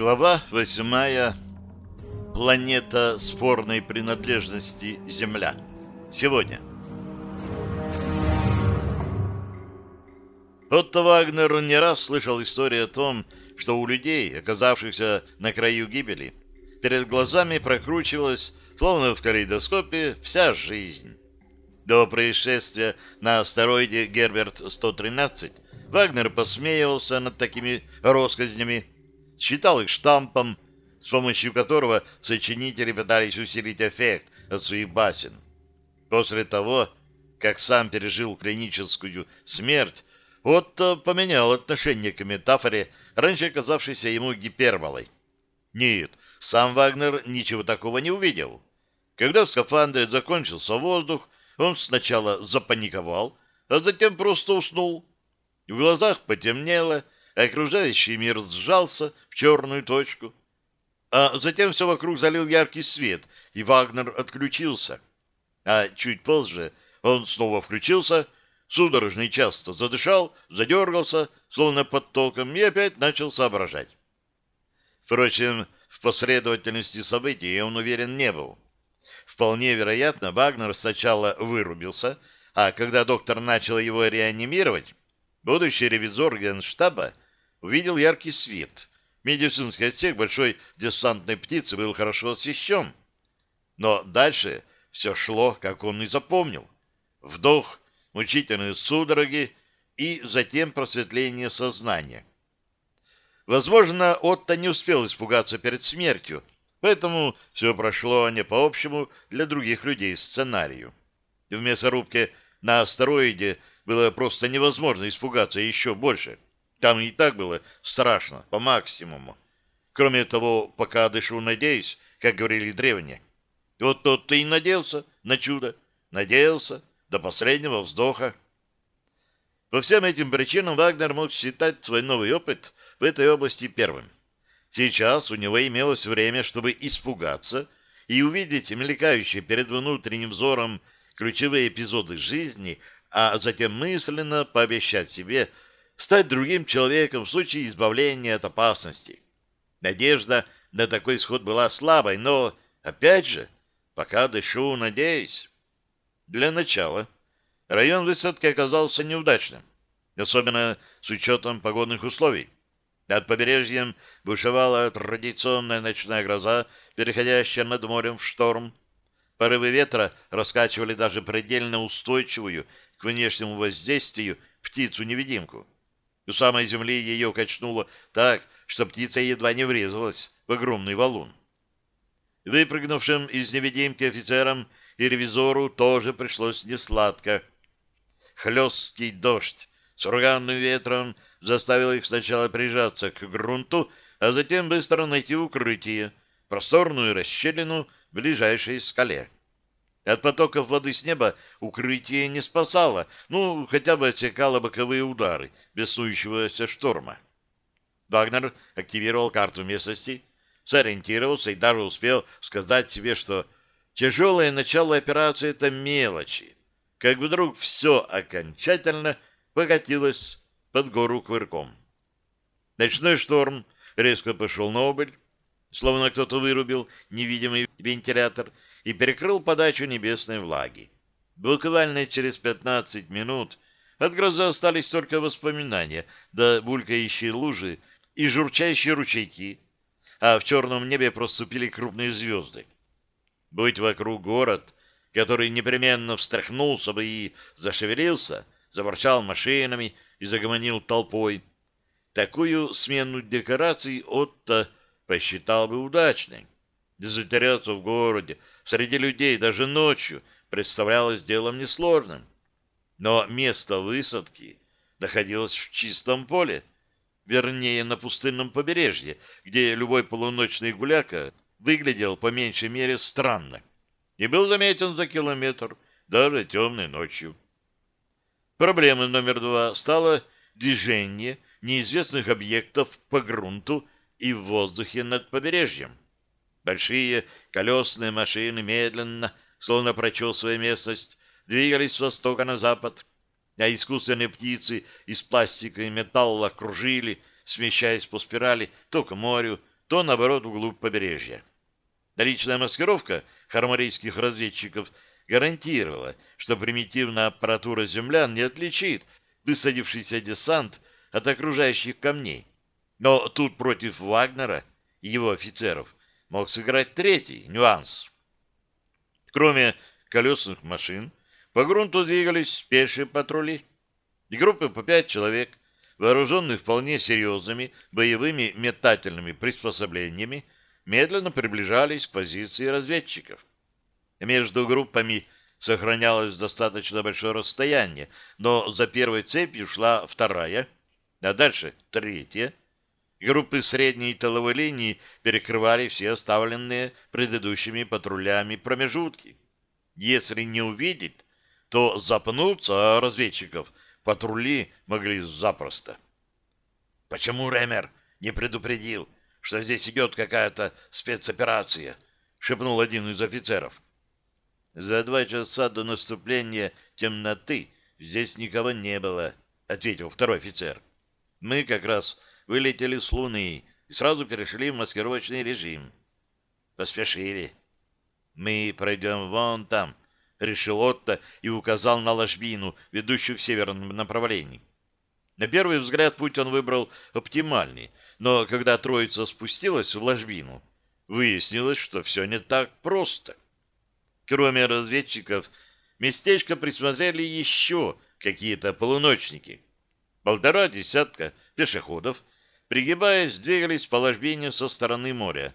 Глава восьмая. Планета спорной принадлежности Земля. Сегодня. Отто Вагнер не раз слышал истории о том, что у людей, оказавшихся на краю гибели, перед глазами прокручивалась, словно в калейдоскопе, вся жизнь. До происшествия на астероиде Герберт-113 Вагнер посмеивался над такими россказнями, считал их штампом, с помощью которого сочинители пытались усилить эффект от своих басен. После того, как сам пережил клиническую смерть, Отто поменял отношение к метафоре, раньше казавшейся ему гиперболой. Нет, сам Вагнер ничего такого не увидел. Когда в скафандре закончился воздух, он сначала запаниковал, а затем просто уснул. В глазах потемнело, окружающий мир сжался в черную точку. А затем все вокруг залил яркий свет, и Вагнер отключился. А чуть позже он снова включился, судорожно и часто задышал, задергался, словно под током, и опять начал соображать. Впрочем, в последовательности событий он уверен не был. Вполне вероятно, Вагнер сначала вырубился, а когда доктор начал его реанимировать, будущий ревизор генштаба увидел яркий свет. Медицинский отсек большой десантной птицы был хорошо освещен. Но дальше все шло, как он и запомнил. Вдох, мучительные судороги и затем просветление сознания. Возможно, Отто не успел испугаться перед смертью, поэтому все прошло не по общему для других людей сценарию. В мясорубке на астероиде было просто невозможно испугаться еще больше – там и так было страшно, по максимуму. Кроме того, пока дышу, надеюсь, как говорили древние. Вот тот ты и надеялся на чудо. Надеялся до последнего вздоха. По всем этим причинам Вагнер мог считать свой новый опыт в этой области первым. Сейчас у него имелось время, чтобы испугаться и увидеть мелькающие перед внутренним взором ключевые эпизоды жизни, а затем мысленно пообещать себе, стать другим человеком в случае избавления от опасности. Надежда на такой исход была слабой, но, опять же, пока дышу, надеюсь. Для начала район высадки оказался неудачным, особенно с учетом погодных условий. Над побережьем бушевала традиционная ночная гроза, переходящая над морем в шторм. Порывы ветра раскачивали даже предельно устойчивую к внешнему воздействию птицу-невидимку. У самой земли ее качнуло так, что птица едва не врезалась в огромный валун. Выпрыгнувшим из невидимки офицерам и ревизору тоже пришлось несладко. Хлесткий дождь с ураганным ветром заставил их сначала прижаться к грунту, а затем быстро найти укрытие, просторную расщелину в ближайшей скале. От потоков воды с неба укрытие не спасало, ну, хотя бы отсекало боковые удары беснующегося шторма. Вагнер активировал карту местности, сориентировался и даже успел сказать себе, что тяжелое начало операции — это мелочи. Как вдруг все окончательно покатилось под гору кувырком. Ночной шторм резко пошел на убыль, словно кто-то вырубил невидимый вентилятор — и перекрыл подачу небесной влаги. Буквально через 15 минут от грозы остались только воспоминания, да булькающие лужи и журчащие ручейки, а в черном небе проступили крупные звезды. Будь вокруг город, который непременно встряхнулся бы и зашевелился, заворчал машинами и загомонил толпой, такую смену декораций Отто посчитал бы удачной. Затеряться в городе, среди людей даже ночью представлялось делом несложным. Но место высадки находилось в чистом поле, вернее, на пустынном побережье, где любой полуночный гуляка выглядел по меньшей мере странно и был заметен за километр даже темной ночью. Проблемой номер два стало движение неизвестных объектов по грунту и в воздухе над побережьем. Большие колесные машины медленно, словно прочесывая местность, двигались с востока на запад, а искусственные птицы из пластика и металла кружили, смещаясь по спирали то к морю, то, наоборот, вглубь побережья. Личная маскировка хармарийских разведчиков гарантировала, что примитивная аппаратура землян не отличит высадившийся десант от окружающих камней. Но тут против Вагнера и его офицеров мог сыграть третий нюанс. Кроме колесных машин, по грунту двигались пешие патрули. И группы по пять человек, вооруженные вполне серьезными боевыми метательными приспособлениями, медленно приближались к позиции разведчиков. Между группами сохранялось достаточно большое расстояние, но за первой цепью шла вторая, а дальше третья. Группы средней тыловой линии перекрывали все оставленные предыдущими патрулями промежутки. Если не увидеть, то запнуться а разведчиков патрули могли запросто. «Почему Ремер не предупредил, что здесь идет какая-то спецоперация?» — шепнул один из офицеров. «За два часа до наступления темноты здесь никого не было», — ответил второй офицер. «Мы как раз вылетели с Луны и сразу перешли в маскировочный режим. Поспешили. Мы пройдем вон там, решил Отто и указал на ложбину, ведущую в северном направлении. На первый взгляд путь он выбрал оптимальный, но когда троица спустилась в ложбину, выяснилось, что все не так просто. Кроме разведчиков, местечко присмотрели еще какие-то полуночники. Полтора десятка пешеходов пригибаясь, двигались по ложбине со стороны моря.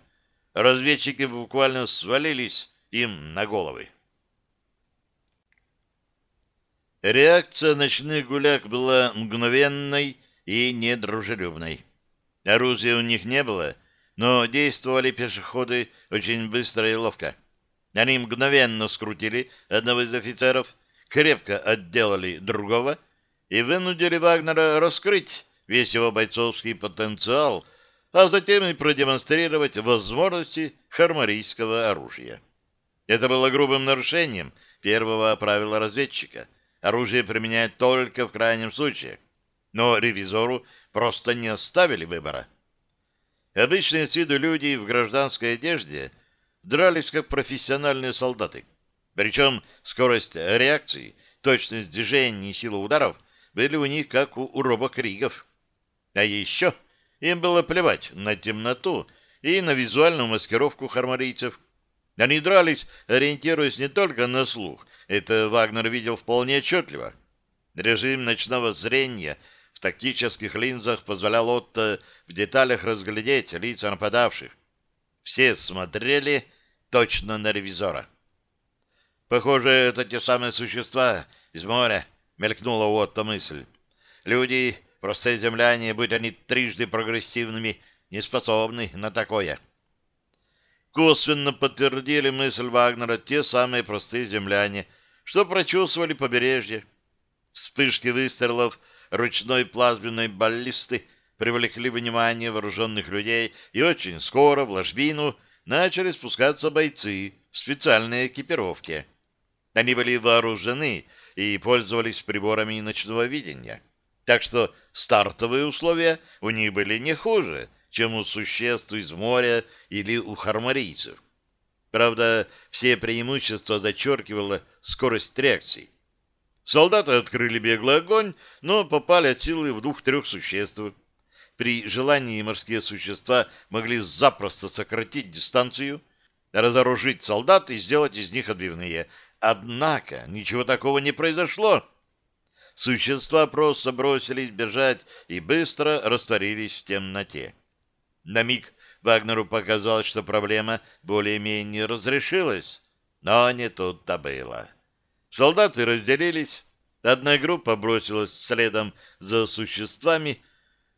Разведчики буквально свалились им на головы. Реакция ночных гуляк была мгновенной и недружелюбной. Оружия у них не было, но действовали пешеходы очень быстро и ловко. Они мгновенно скрутили одного из офицеров, крепко отделали другого и вынудили Вагнера раскрыть весь его бойцовский потенциал, а затем и продемонстрировать возможности хармарийского оружия. Это было грубым нарушением первого правила разведчика. Оружие применять только в крайнем случае. Но ревизору просто не оставили выбора. Обычные с виду люди в гражданской одежде дрались как профессиональные солдаты. Причем скорость реакции, точность движений и сила ударов были у них как у, робокригов. А еще им было плевать на темноту и на визуальную маскировку хармарийцев. Они дрались, ориентируясь не только на слух, это Вагнер видел вполне отчетливо. Режим ночного зрения в тактических линзах позволял Отто в деталях разглядеть лица нападавших. Все смотрели точно на ревизора. «Похоже, это те самые существа из моря», — мелькнула у Отто мысль. «Люди Простые земляне, будь они трижды прогрессивными, не способны на такое. Косвенно подтвердили мысль Вагнера те самые простые земляне, что прочувствовали побережье. Вспышки выстрелов ручной плазменной баллисты привлекли внимание вооруженных людей, и очень скоро в ложбину начали спускаться бойцы в специальной экипировке. Они были вооружены и пользовались приборами ночного видения. Так что стартовые условия у них были не хуже, чем у существ из моря или у хармарийцев. Правда, все преимущества зачеркивала скорость реакции. Солдаты открыли беглый огонь, но попали от силы в двух-трех существ. При желании морские существа могли запросто сократить дистанцию, разоружить солдат и сделать из них отбивные. Однако ничего такого не произошло. Существа просто бросились бежать и быстро растворились в темноте. На миг Вагнеру показалось, что проблема более-менее разрешилась, но не тут-то было. Солдаты разделились, одна группа бросилась следом за существами,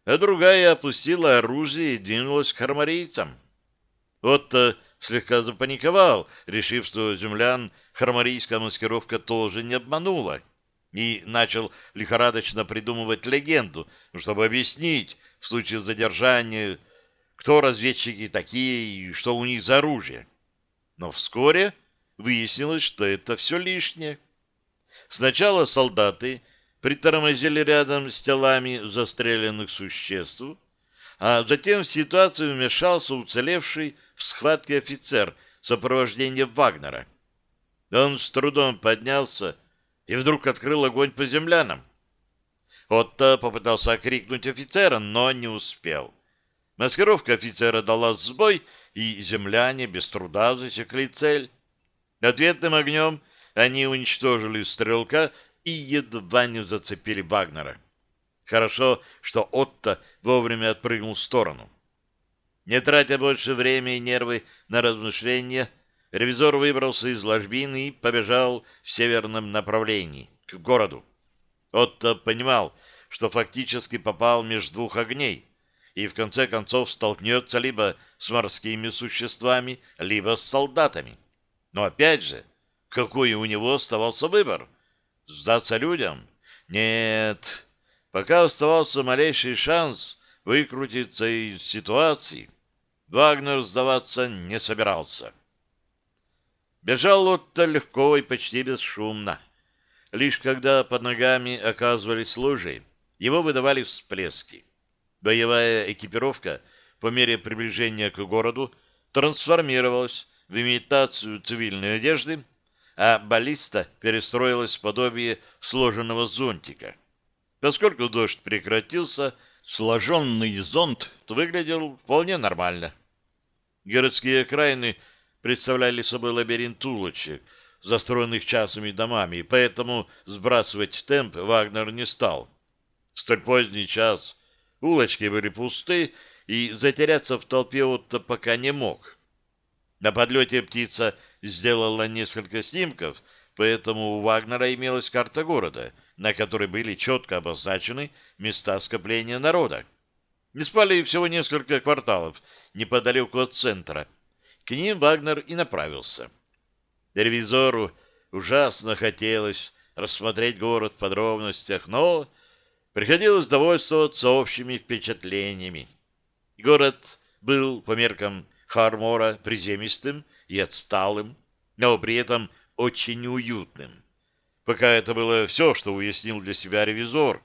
а другая опустила оружие и двинулась к хармарийцам. Отто слегка запаниковал, решив, что землян хармарийская маскировка тоже не обманула и начал лихорадочно придумывать легенду, чтобы объяснить в случае задержания, кто разведчики такие и что у них за оружие. Но вскоре выяснилось, что это все лишнее. Сначала солдаты притормозили рядом с телами застреленных существ, а затем в ситуацию вмешался уцелевший в схватке офицер сопровождения Вагнера. Он с трудом поднялся и вдруг открыл огонь по землянам. Отто попытался окрикнуть офицера, но не успел. Маскировка офицера дала сбой, и земляне без труда засекли цель. Ответным огнем они уничтожили стрелка и едва не зацепили Вагнера. Хорошо, что Отто вовремя отпрыгнул в сторону. Не тратя больше времени и нервы на размышления, ревизор выбрался из ложбины и побежал в северном направлении, к городу. Отто понимал, что фактически попал между двух огней и в конце концов столкнется либо с морскими существами, либо с солдатами. Но опять же, какой у него оставался выбор? Сдаться людям? Нет, Пока оставался малейший шанс выкрутиться из ситуации, Вагнер сдаваться не собирался. Бежал Отто легко и почти бесшумно. Лишь когда под ногами оказывались лужи, его выдавали всплески. Боевая экипировка по мере приближения к городу трансформировалась в имитацию цивильной одежды, а баллиста перестроилась в подобие сложенного зонтика — Поскольку дождь прекратился, сложенный зонт выглядел вполне нормально. Городские окраины представляли собой лабиринт улочек, застроенных частными домами, поэтому сбрасывать темп Вагнер не стал. В столь поздний час улочки были пусты, и затеряться в толпе Отто пока не мог. На подлете птица сделала несколько снимков, поэтому у Вагнера имелась карта города — на которой были четко обозначены места скопления народа. Не спали всего несколько кварталов неподалеку от центра. К ним Вагнер и направился. Ревизору ужасно хотелось рассмотреть город в подробностях, но приходилось довольствоваться общими впечатлениями. Город был по меркам Хармора приземистым и отсталым, но при этом очень уютным. Пока это было все, что уяснил для себя ревизор.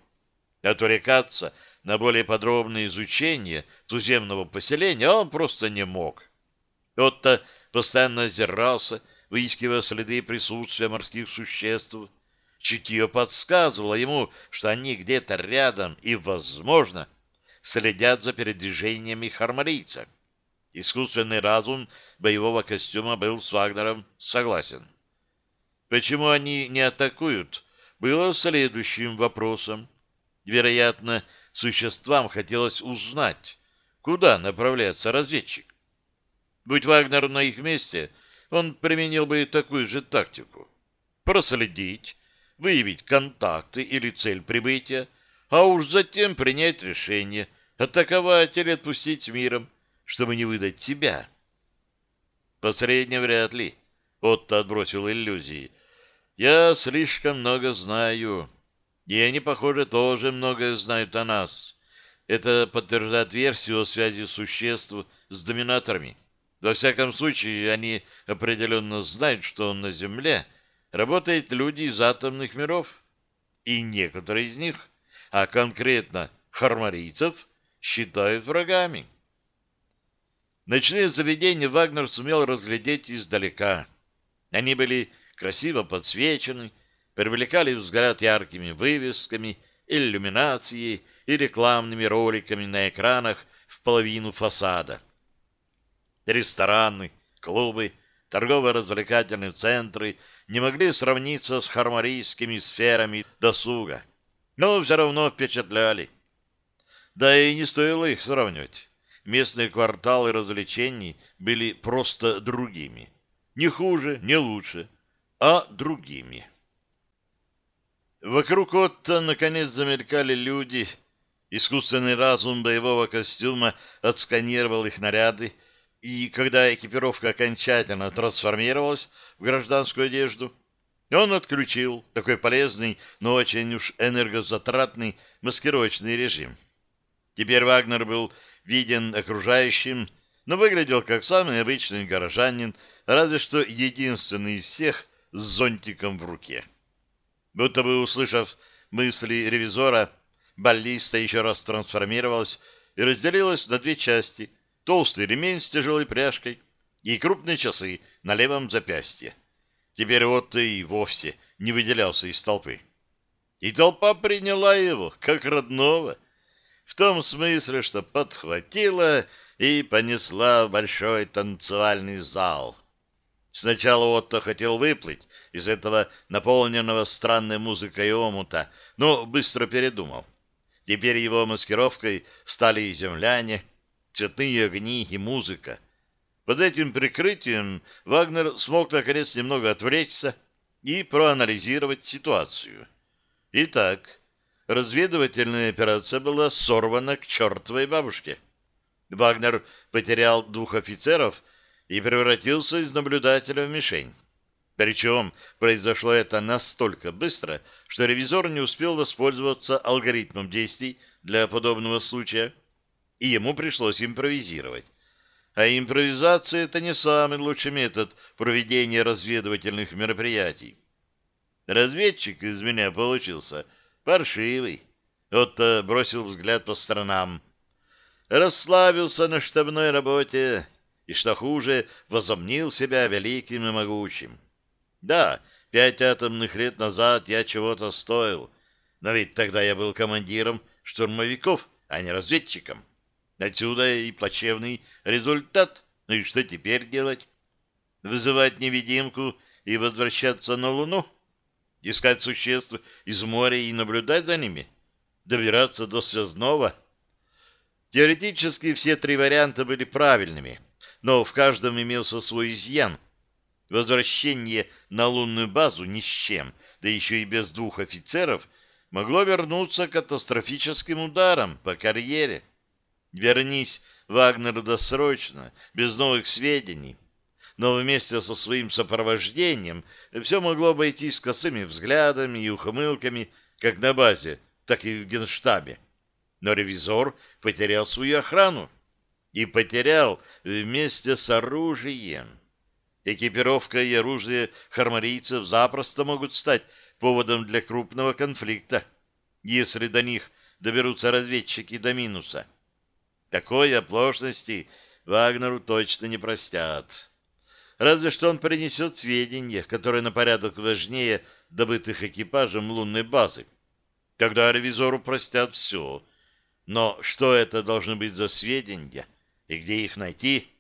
Отвлекаться на более подробное изучение туземного поселения он просто не мог. Отто постоянно озирался, выискивая следы присутствия морских существ. Чутье подсказывало ему, что они где-то рядом и, возможно, следят за передвижениями хармарийца. Искусственный разум боевого костюма был с Вагнером согласен. Почему они не атакуют, было следующим вопросом. Вероятно, существам хотелось узнать, куда направляется разведчик. Будь Вагнер на их месте, он применил бы такую же тактику. Проследить, выявить контакты или цель прибытия, а уж затем принять решение, атаковать или отпустить с миром, чтобы не выдать себя. Посредне вряд ли. Отто отбросил иллюзии. Я слишком много знаю. И они, похоже, тоже многое знают о нас. Это подтверждает версию о связи существ с доминаторами. Во всяком случае, они определенно знают, что на Земле работают люди из атомных миров. И некоторые из них, а конкретно хармарийцев, считают врагами. Ночные заведения Вагнер сумел разглядеть издалека. Они были красиво подсвечены, привлекали взгляд яркими вывесками, иллюминацией и рекламными роликами на экранах в половину фасада. Рестораны, клубы, торгово-развлекательные центры не могли сравниться с хармарийскими сферами досуга, но все равно впечатляли. Да и не стоило их сравнивать. Местные кварталы развлечений были просто другими. Не хуже, не лучше а другими. Вокруг Отто наконец замелькали люди. Искусственный разум боевого костюма отсканировал их наряды, и когда экипировка окончательно трансформировалась в гражданскую одежду, он отключил такой полезный, но очень уж энергозатратный маскировочный режим. Теперь Вагнер был виден окружающим, но выглядел как самый обычный горожанин, разве что единственный из всех, с зонтиком в руке. Будто бы услышав мысли ревизора, баллиста еще раз трансформировалась и разделилась на две части. Толстый ремень с тяжелой пряжкой и крупные часы на левом запястье. Теперь вот и вовсе не выделялся из толпы. И толпа приняла его, как родного, в том смысле, что подхватила и понесла в большой танцевальный зал. Сначала Отто хотел выплыть из этого наполненного странной музыкой омута, но быстро передумал. Теперь его маскировкой стали земляне, цветные огни и музыка. Под этим прикрытием Вагнер смог наконец немного отвлечься и проанализировать ситуацию. Итак, разведывательная операция была сорвана к чертовой бабушке. Вагнер потерял двух офицеров и превратился из наблюдателя в мишень. Причем произошло это настолько быстро, что ревизор не успел воспользоваться алгоритмом действий для подобного случая, и ему пришлось импровизировать. А импровизация — это не самый лучший метод проведения разведывательных мероприятий. Разведчик из меня получился паршивый. Отто бросил взгляд по сторонам. Расслабился на штабной работе и, что хуже, возомнил себя великим и могучим. Да, пять атомных лет назад я чего-то стоил, но ведь тогда я был командиром штурмовиков, а не разведчиком. Отсюда и плачевный результат. Ну и что теперь делать? Вызывать невидимку и возвращаться на Луну? Искать существ из моря и наблюдать за ними? Добираться до связного? Теоретически все три варианта были правильными, но в каждом имелся свой изъян — Возвращение на лунную базу ни с чем, да еще и без двух офицеров, могло вернуться катастрофическим ударом по карьере. Вернись Вагнер досрочно, без новых сведений. Но вместе со своим сопровождением все могло обойтись косыми взглядами и ухмылками, как на базе, так и в генштабе. Но ревизор потерял свою охрану и потерял вместе с оружием. Экипировка и оружие хармарийцев запросто могут стать поводом для крупного конфликта, если до них доберутся разведчики до минуса. Такой оплошности Вагнеру точно не простят. Разве что он принесет сведения, которые на порядок важнее добытых экипажем лунной базы. Тогда ревизору простят все. Но что это должны быть за сведения и где их найти –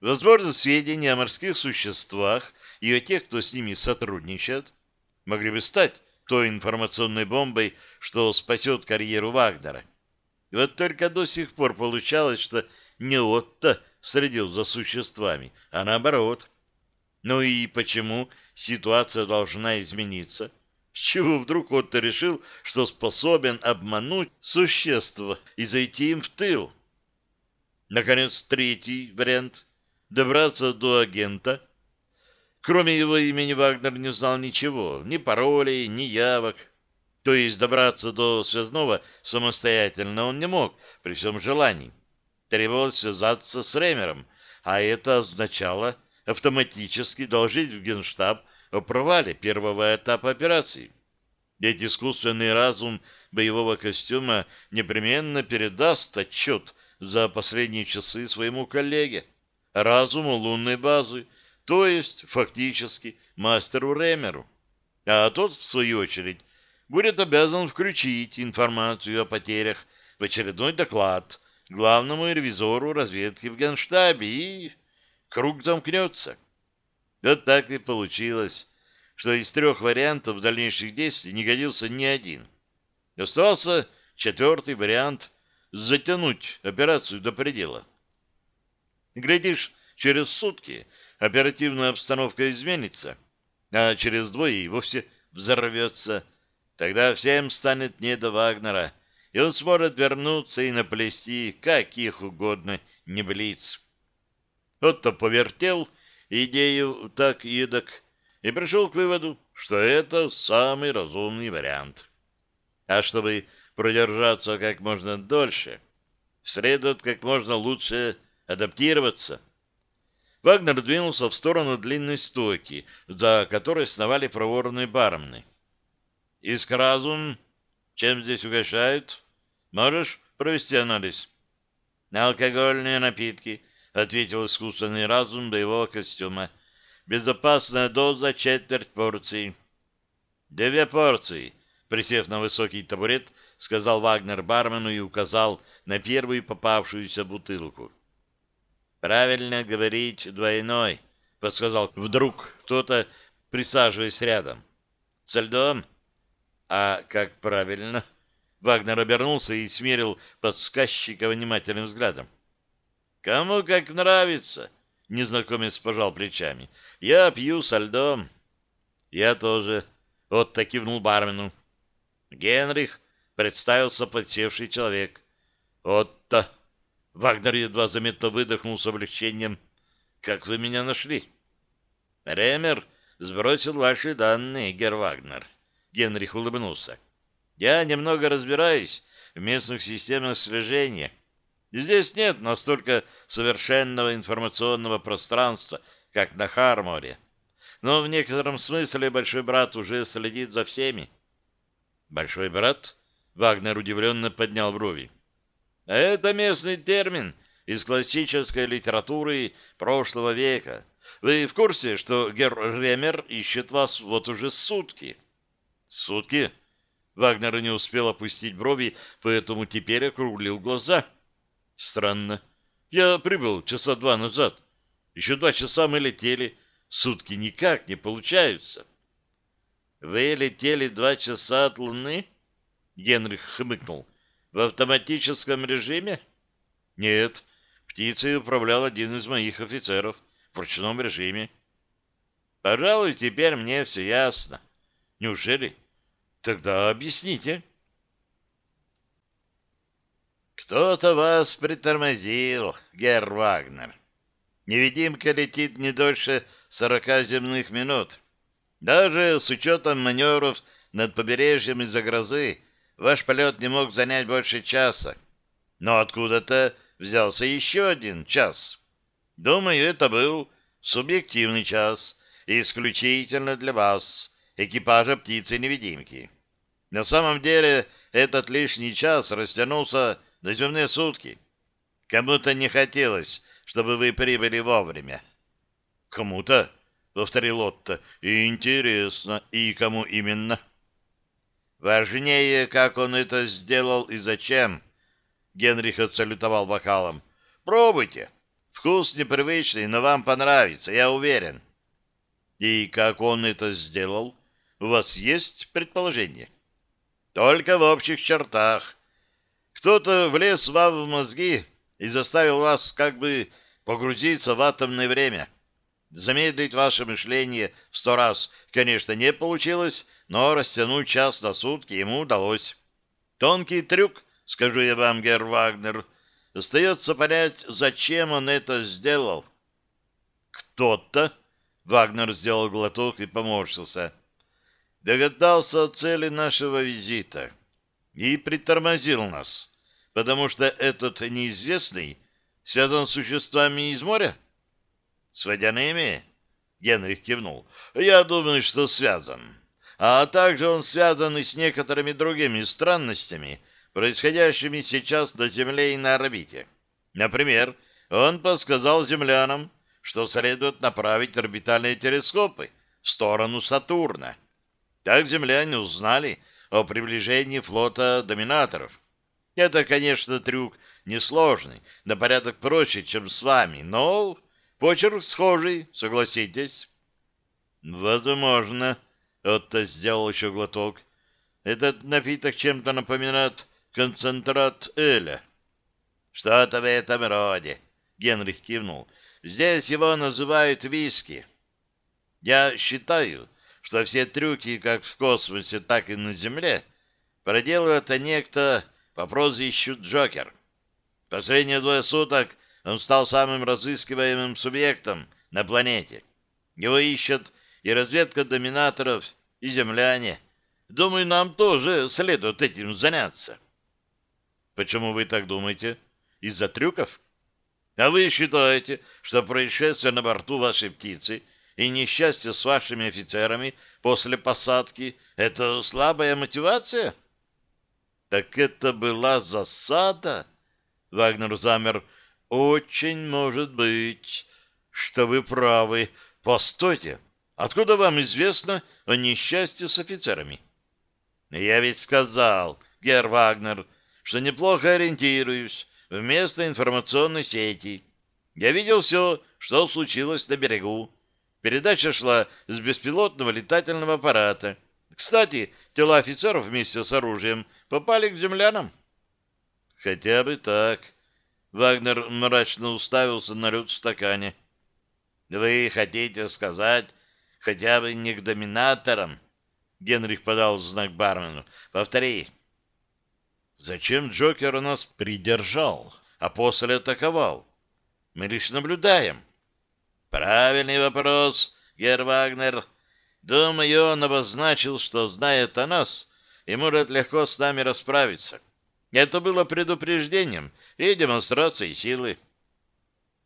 Возможно, сведения о морских существах и о тех, кто с ними сотрудничает, могли бы стать той информационной бомбой, что спасет карьеру Вагнера. Вот только до сих пор получалось, что не Отто следил за существами, а наоборот. Ну и почему ситуация должна измениться? С чего вдруг Отто решил, что способен обмануть существа и зайти им в тыл? Наконец, третий вариант — добраться до агента. Кроме его имени Вагнер не знал ничего, ни паролей, ни явок. То есть добраться до связного самостоятельно он не мог, при всем желании. Требовалось связаться с Ремером, а это означало автоматически доложить в Генштаб о провале первого этапа операции. Ведь искусственный разум боевого костюма непременно передаст отчет за последние часы своему коллеге разуму лунной базы, то есть фактически мастеру Ремеру. А тот, в свою очередь, будет обязан включить информацию о потерях в очередной доклад главному ревизору разведки в Генштабе, и круг замкнется. Вот так и получилось, что из трех вариантов дальнейших действий не годился ни один. Оставался четвертый вариант — затянуть операцию до предела. Глядишь, через сутки оперативная обстановка изменится, а через двое и вовсе взорвется. Тогда всем станет не до Вагнера, и он сможет вернуться и наплести каких угодно небылиц. Вот-то повертел идею так и эдак и пришел к выводу, что это самый разумный вариант. А чтобы продержаться как можно дольше, следует как можно лучше адаптироваться. Вагнер двинулся в сторону длинной стойки, за которой сновали проворные бармены. «Искразум, чем здесь угощают? Можешь провести анализ. Алкогольные напитки, ответил искусственный разум боевого костюма. Безопасная доза четверть порции. Две порции, присев на высокий табурет, сказал Вагнер бармену и указал на первую попавшуюся бутылку. Правильно говорить двойной, подсказал вдруг кто-то, присаживаясь рядом. Со льдом? А как правильно? Вагнер обернулся и смерил подсказчика внимательным взглядом. Кому как нравится, незнакомец пожал плечами. Я пью со льдом. Я тоже. Отто кивнул бармену. Генрих представился подсевший человек. Отто. Вагнер едва заметно выдохнул с облегчением. Как вы меня нашли? Ремер сбросил ваши данные, Гер Вагнер. Генрих улыбнулся. Я немного разбираюсь в местных системах слежения. Здесь нет настолько совершенного информационного пространства, как на Харморе. Но в некотором смысле Большой Брат уже следит за всеми. Большой Брат? Вагнер удивленно поднял брови. Это местный термин из классической литературы прошлого века. Вы в курсе, что Герр Ремер ищет вас вот уже сутки? Сутки? Вагнер не успел опустить брови, поэтому теперь округлил глаза. Странно. Я прибыл часа два назад. Еще два часа мы летели. Сутки никак не получаются. Вы летели два часа от Луны? Генрих хмыкнул. В автоматическом режиме? Нет. Птицей управлял один из моих офицеров в ручном режиме. Пожалуй, теперь мне все ясно. Неужели? Тогда объясните. Кто-то вас притормозил, Герр Вагнер. Невидимка летит не дольше сорока земных минут. Даже с учетом маневров над побережьем из-за грозы ваш полет не мог занять больше часа. Но откуда-то взялся еще один час. Думаю, это был субъективный час, исключительно для вас экипажа птицы-невидимки. На самом деле этот лишний час растянулся на земные сутки. Кому-то не хотелось, чтобы вы прибыли вовремя. Кому-то, повторил Отто, интересно, и кому именно? Важнее, как он это сделал и зачем. Генрих отсалютовал бокалом. Пробуйте. Вкус непривычный, но вам понравится, я уверен. И как он это сделал? У вас есть предположение? Только в общих чертах. Кто-то влез вам в мозги и заставил вас как бы погрузиться в атомное время. Замедлить ваше мышление в сто раз, конечно, не получилось, но растянуть час на сутки ему удалось. Тонкий трюк, скажу я вам, Герр Вагнер. Остается понять, зачем он это сделал. Кто-то Вагнер сделал глоток и поморщился. Догадался о цели нашего визита и притормозил нас, потому что этот неизвестный связан с существами из моря? С водяными? Генрих кивнул. Я думаю, что связан. А также он связан и с некоторыми другими странностями, происходящими сейчас на Земле и на орбите. Например, он подсказал землянам, что следует направить орбитальные телескопы в сторону Сатурна. Так земляне узнали о приближении флота доминаторов. Это, конечно, трюк несложный, на порядок проще, чем с вами, но почерк схожий, согласитесь. Возможно. Отто сделал еще глоток. Этот напиток чем-то напоминает концентрат Эля. Что-то в этом роде. Генрих кивнул. Здесь его называют виски. Я считаю, что все трюки как в космосе, так и на Земле проделывает некто по прозвищу Джокер. Последние двое суток он стал самым разыскиваемым субъектом на планете. Его ищут и разведка доминаторов, и земляне. Думаю, нам тоже следует этим заняться. Почему вы так думаете? Из-за трюков? А вы считаете, что происшествие на борту вашей птицы и несчастье с вашими офицерами после посадки — это слабая мотивация? Так это была засада? Вагнер замер. Очень может быть, что вы правы. Постойте, откуда вам известно о несчастье с офицерами? Я ведь сказал, Герр Вагнер, что неплохо ориентируюсь в местной информационной сети. Я видел все, что случилось на берегу. Передача шла с беспилотного летательного аппарата. Кстати, тела офицеров вместе с оружием попали к землянам. Хотя бы так. Вагнер мрачно уставился на лед в стакане. Вы хотите сказать, хотя бы не к доминаторам? Генрих подал знак бармену. Повтори. Зачем Джокер нас придержал, а после атаковал? Мы лишь наблюдаем. Правильный вопрос, Гер Вагнер. Думаю, он обозначил, что знает о нас и может легко с нами расправиться. Это было предупреждением и демонстрацией силы.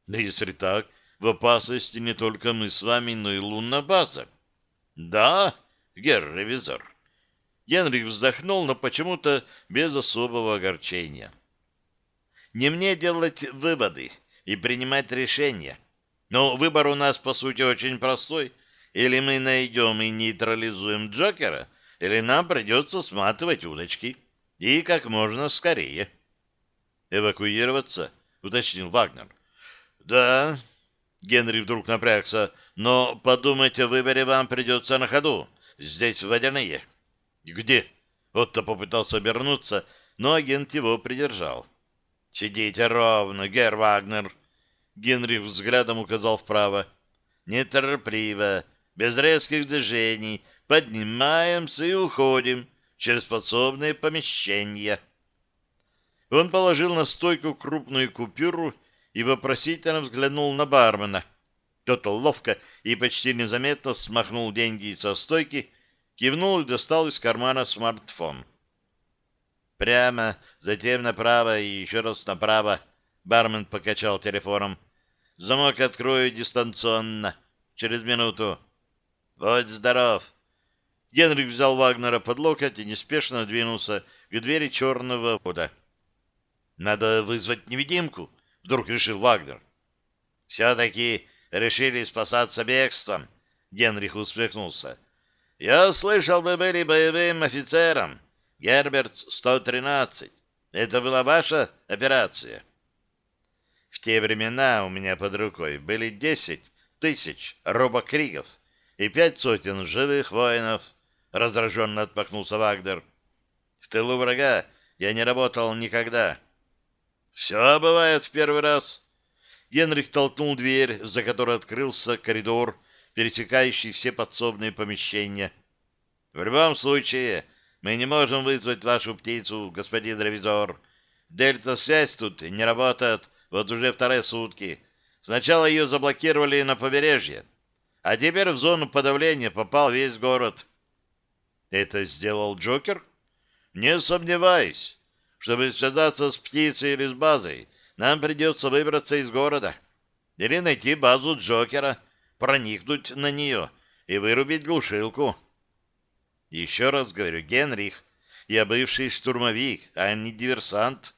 Да если так, в опасности не только мы с вами, но и лунная база. Да, гер-ревизор. Генрих вздохнул, но почему-то без особого огорчения. Не мне делать выводы и принимать решения. Но выбор у нас, по сути, очень простой. Или мы найдем и нейтрализуем Джокера, или нам придется сматывать удочки. И как можно скорее. «Эвакуироваться?» — уточнил Вагнер. «Да». Генри вдруг напрягся. «Но подумать о выборе вам придется на ходу. Здесь водяные». «Где?» Отто попытался обернуться, но агент его придержал. «Сидите ровно, Гер Вагнер!» Генрих взглядом указал вправо. «Неторопливо, без резких движений, поднимаемся и уходим через подсобные помещения». Он положил на стойку крупную купюру и вопросительно взглянул на бармена. Тот ловко и почти незаметно смахнул деньги со стойки кивнул и достал из кармана смартфон. «Прямо, затем направо и еще раз направо», — бармен покачал телефоном. «Замок открою дистанционно. Через минуту. Будь здоров». Генрих взял Вагнера под локоть и неспешно двинулся к двери черного хода. «Надо вызвать невидимку», — вдруг решил Вагнер. «Все-таки решили спасаться бегством», — Генрих усмехнулся. Я слышал, вы были боевым офицером. Герберт 113. Это была ваша операция? В те времена у меня под рукой были десять тысяч робокригов и пять сотен живых воинов, раздраженно отпахнулся Вагдер. В тылу врага я не работал никогда. Все бывает в первый раз. Генрих толкнул дверь, за которой открылся коридор, пересекающий все подсобные помещения. В любом случае, мы не можем вызвать вашу птицу, господин ревизор. Дельта-связь тут не работает вот уже вторые сутки. Сначала ее заблокировали на побережье, а теперь в зону подавления попал весь город. Это сделал Джокер? Не сомневаюсь. Чтобы связаться с птицей или с базой, нам придется выбраться из города. Или найти базу Джокера проникнуть на нее и вырубить глушилку. Еще раз говорю, Генрих, я бывший штурмовик, а не диверсант.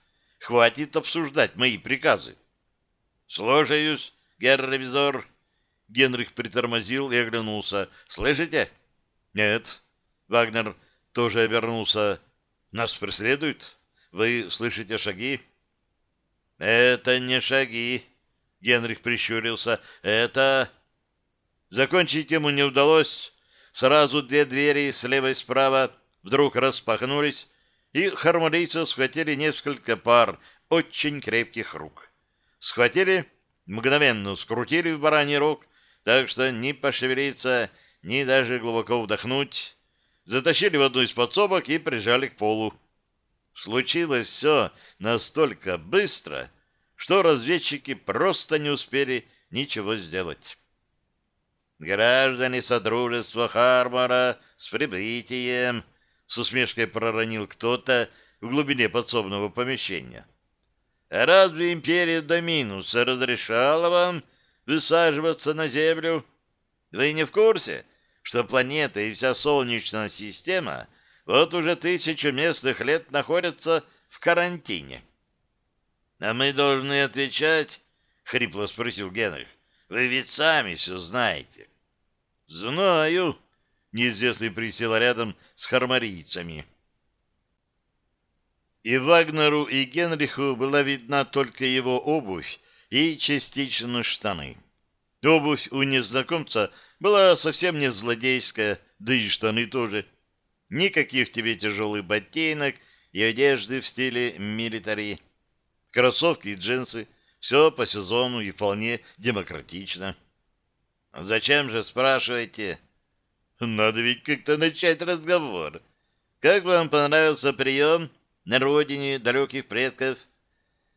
Хватит обсуждать мои приказы. Слушаюсь, герр-ревизор. Генрих притормозил и оглянулся. Слышите? Нет. Вагнер тоже обернулся. Нас преследуют? Вы слышите шаги? Это не шаги. Генрих прищурился. Это... Закончить ему не удалось. Сразу две двери слева и справа вдруг распахнулись, и хармонийцы схватили несколько пар очень крепких рук. Схватили, мгновенно скрутили в бараний рог, так что ни пошевелиться, ни даже глубоко вдохнуть. Затащили в одну из подсобок и прижали к полу. Случилось все настолько быстро, что разведчики просто не успели ничего сделать. «Граждане Содружества Хармора, с прибытием!» С усмешкой проронил кто-то в глубине подсобного помещения. «Разве империя Доминуса разрешала вам высаживаться на Землю? Вы не в курсе, что планета и вся Солнечная система Вот уже тысячу местных лет находятся в карантине. — А мы должны отвечать? — хрипло спросил Генрих. — Вы ведь сами все знаете. — Знаю. Неизвестный присел рядом с хармарийцами. И Вагнеру, и Генриху была видна только его обувь и частично штаны. Обувь у незнакомца была совсем не злодейская, да и штаны тоже. Никаких тебе тяжелых ботинок и одежды в стиле милитари. Кроссовки и джинсы. Все по сезону и вполне демократично. Зачем же, спрашиваете? Надо ведь как-то начать разговор. Как вам понравился прием на родине далеких предков?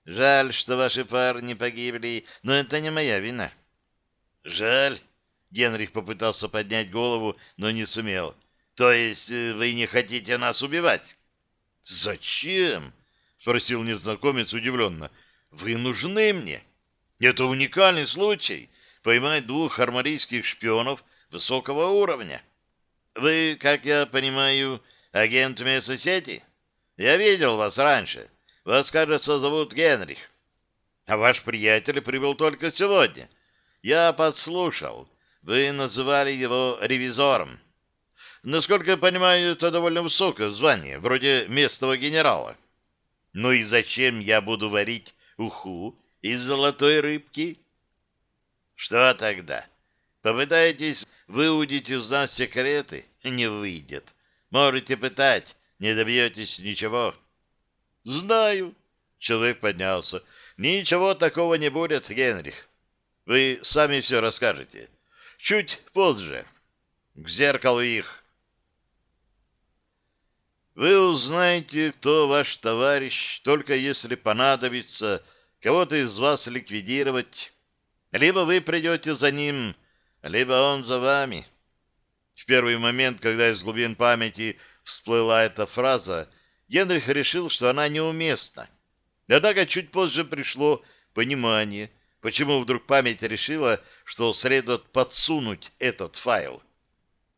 Жаль, что ваши парни погибли, но это не моя вина. Жаль. Генрих попытался поднять голову, но не сумел. То есть э, вы не хотите нас убивать? Зачем? Спросил незнакомец удивленно. Вы нужны мне. Это уникальный случай поймать двух армарийских шпионов высокого уровня. Вы, как я понимаю, агент местной сети? Я видел вас раньше. Вас, кажется, зовут Генрих. А ваш приятель прибыл только сегодня. Я подслушал. Вы называли его ревизором. Насколько я понимаю, это довольно высокое звание, вроде местного генерала. Ну и зачем я буду варить уху из золотой рыбки? Что тогда? Попытаетесь выудить из нас секреты? Не выйдет. Можете пытать, не добьетесь ничего. Знаю. Человек поднялся. Ничего такого не будет, Генрих. Вы сами все расскажете. Чуть позже. К зеркалу их. Вы узнаете, кто ваш товарищ, только если понадобится кого-то из вас ликвидировать. Либо вы придете за ним, либо он за вами. В первый момент, когда из глубин памяти всплыла эта фраза, Генрих решил, что она неуместна. Однако чуть позже пришло понимание, почему вдруг память решила, что следует подсунуть этот файл.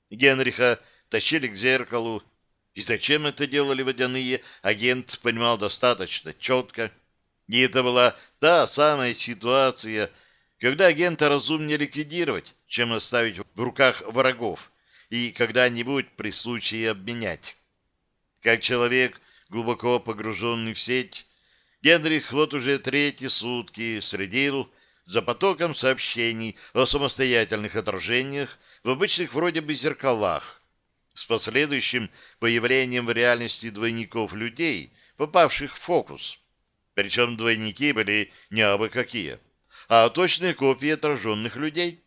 Генриха тащили к зеркалу, и зачем это делали водяные, агент понимал достаточно четко. И это была та самая ситуация, когда агента разумнее ликвидировать, чем оставить в руках врагов и когда-нибудь при случае обменять. Как человек, глубоко погруженный в сеть, Генрих вот уже третьи сутки следил за потоком сообщений о самостоятельных отражениях в обычных вроде бы зеркалах, с последующим появлением в реальности двойников людей, попавших в фокус. Причем двойники были не абы какие, а точные копии отраженных людей,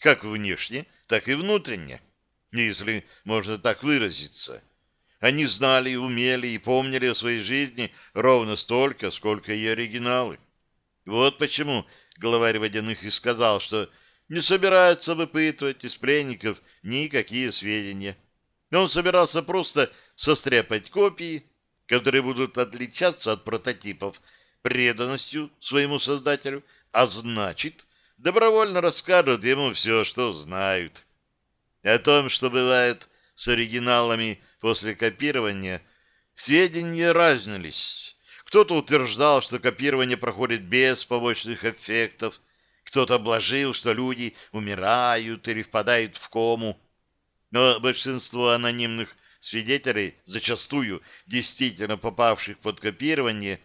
как внешне, так и внутренне, если можно так выразиться. Они знали, умели и помнили о своей жизни ровно столько, сколько и оригиналы. Вот почему главарь водяных и сказал, что не собирается выпытывать из пленников никакие сведения. Он собирался просто состряпать копии, которые будут отличаться от прототипов преданностью своему создателю, а значит, добровольно расскажут ему все, что знают. О том, что бывает с оригиналами после копирования, сведения разнились. Кто-то утверждал, что копирование проходит без побочных эффектов, кто-то обложил, что люди умирают или впадают в кому. Но большинство анонимных свидетелей, зачастую действительно попавших под копирование,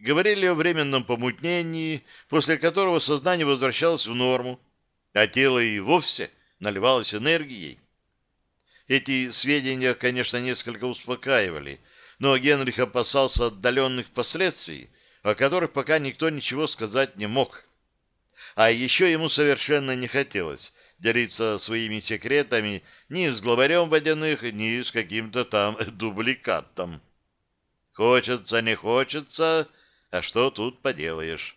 говорили о временном помутнении, после которого сознание возвращалось в норму, а тело и вовсе наливалось энергией. Эти сведения, конечно, несколько успокаивали, но Генрих опасался отдаленных последствий, о которых пока никто ничего сказать не мог. А еще ему совершенно не хотелось делиться своими секретами ни с главарем водяных, ни с каким-то там дубликатом. Хочется, не хочется, а что тут поделаешь?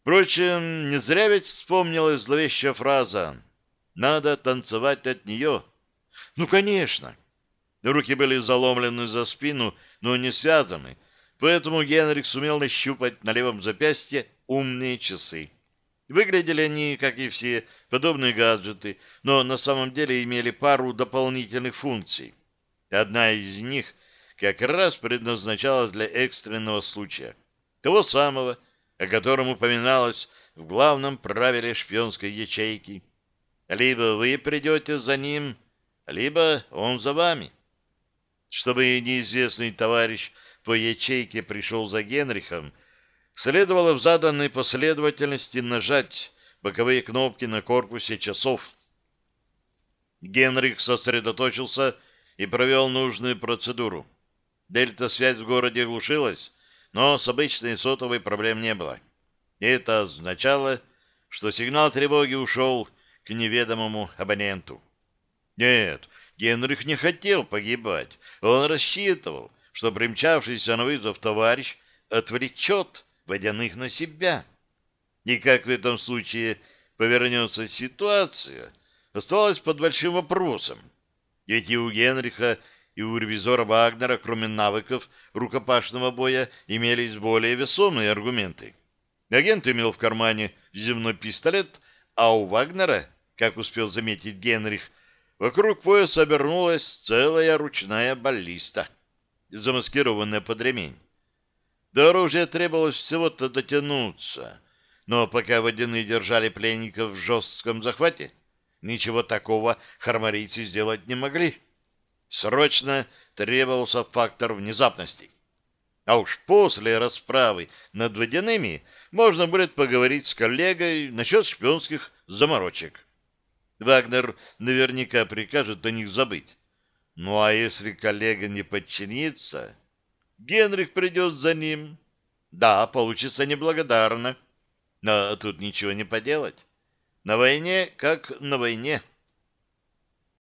Впрочем, не зря ведь вспомнилась зловещая фраза «надо танцевать от нее». Ну, конечно. Руки были заломлены за спину, но не связаны, поэтому Генрих сумел нащупать на левом запястье умные часы. Выглядели они, как и все подобные гаджеты, но на самом деле имели пару дополнительных функций. Одна из них как раз предназначалась для экстренного случая. Того самого, о котором упоминалось в главном правиле шпионской ячейки. Либо вы придете за ним, либо он за вами. Чтобы неизвестный товарищ по ячейке пришел за Генрихом, следовало в заданной последовательности нажать боковые кнопки на корпусе часов. Генрих сосредоточился и провел нужную процедуру. Дельта-связь в городе глушилась, но с обычной сотовой проблем не было. Это означало, что сигнал тревоги ушел к неведомому абоненту. Нет, Генрих не хотел погибать. Он рассчитывал, что примчавшийся на вызов товарищ отвлечет водяных на себя. И как в этом случае повернется ситуация, осталось под большим вопросом. Ведь и у Генриха, и у ревизора Вагнера, кроме навыков рукопашного боя, имелись более весомые аргументы. Агент имел в кармане земной пистолет, а у Вагнера, как успел заметить Генрих, вокруг пояса обернулась целая ручная баллиста, замаскированная под ремень. До оружия требовалось всего-то дотянуться, но пока водяные держали пленников в жестком захвате, ничего такого хармарийцы сделать не могли. Срочно требовался фактор внезапности. А уж после расправы над водяными можно будет поговорить с коллегой насчет шпионских заморочек. Вагнер наверняка прикажет о них забыть. Ну а если коллега не подчинится, Генрих придет за ним. Да, получится неблагодарно, но тут ничего не поделать. На войне как на войне —